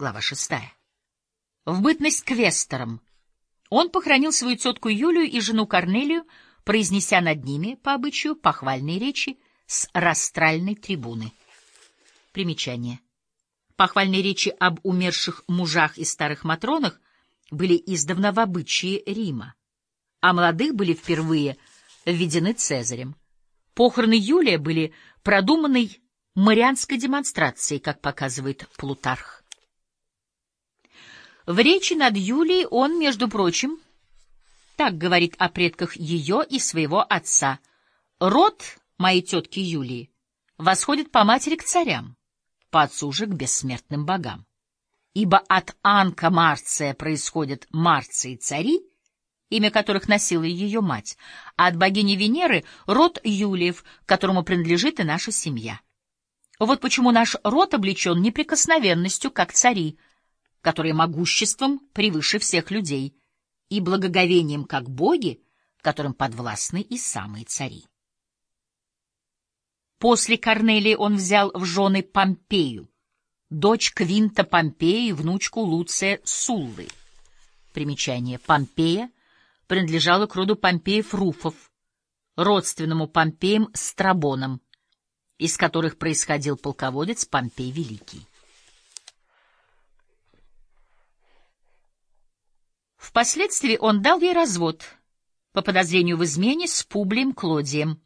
Глава шестая. В бытность квестором он похоронил свою тетку Юлию и жену Корнелию, произнеся над ними, по обычаю, похвальные речи с растральной трибуны. Примечание. Похвальные речи об умерших мужах и старых матронах были издавна в обычае Рима, а молодых были впервые введены Цезарем. Похороны Юлия были продуманной марианской демонстрацией, как показывает Плутарх. В речи над Юлией он, между прочим, так говорит о предках ее и своего отца. Род моей тетки Юлии восходит по матери к царям, по отцу же к бессмертным богам. Ибо от Анка Марция происходят Марции цари, имя которых носила ее мать, а от богини Венеры — род Юлиев, которому принадлежит и наша семья. Вот почему наш род облечен неприкосновенностью, как цари, которые могуществом превыше всех людей, и благоговением, как боги, которым подвластны и самые цари. После Корнелии он взял в жены Помпею, дочь Квинта Помпея и внучку Луция Суллы. Примечание. Помпея принадлежала к роду Помпеев-Руфов, родственному Помпеям Страбоном, из которых происходил полководец Помпей Великий. Впоследствии он дал ей развод по подозрению в измене с Публием Клодием.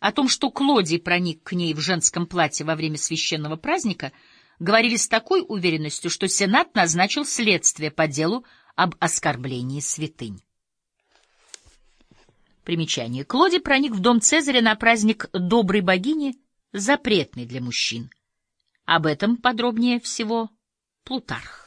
О том, что Клодий проник к ней в женском платье во время священного праздника, говорили с такой уверенностью, что Сенат назначил следствие по делу об оскорблении святынь. Примечание. Клодий проник в дом Цезаря на праздник доброй богини, запретный для мужчин. Об этом подробнее всего Плутарх.